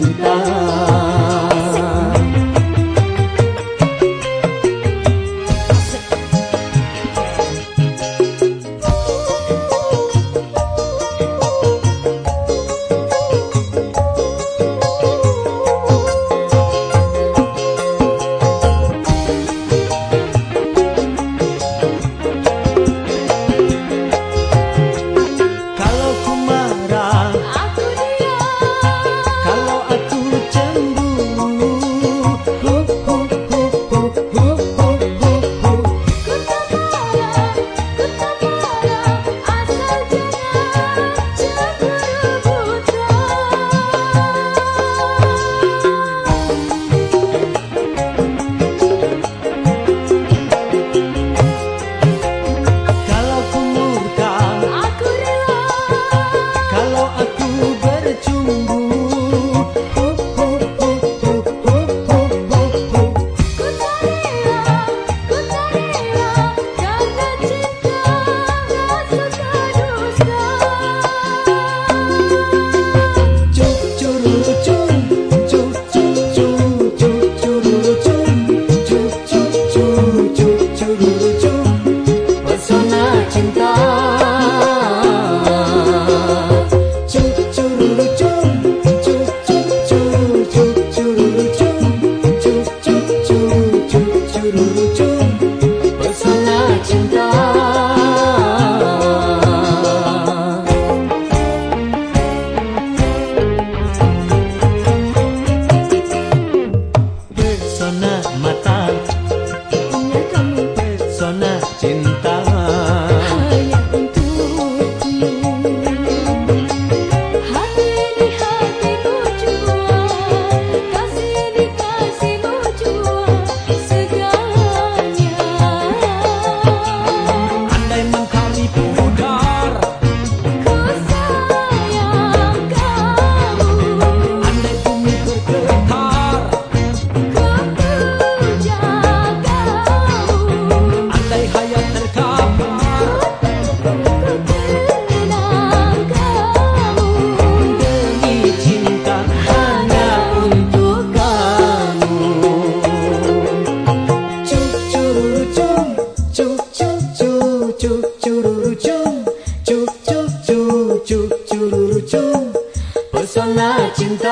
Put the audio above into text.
cinta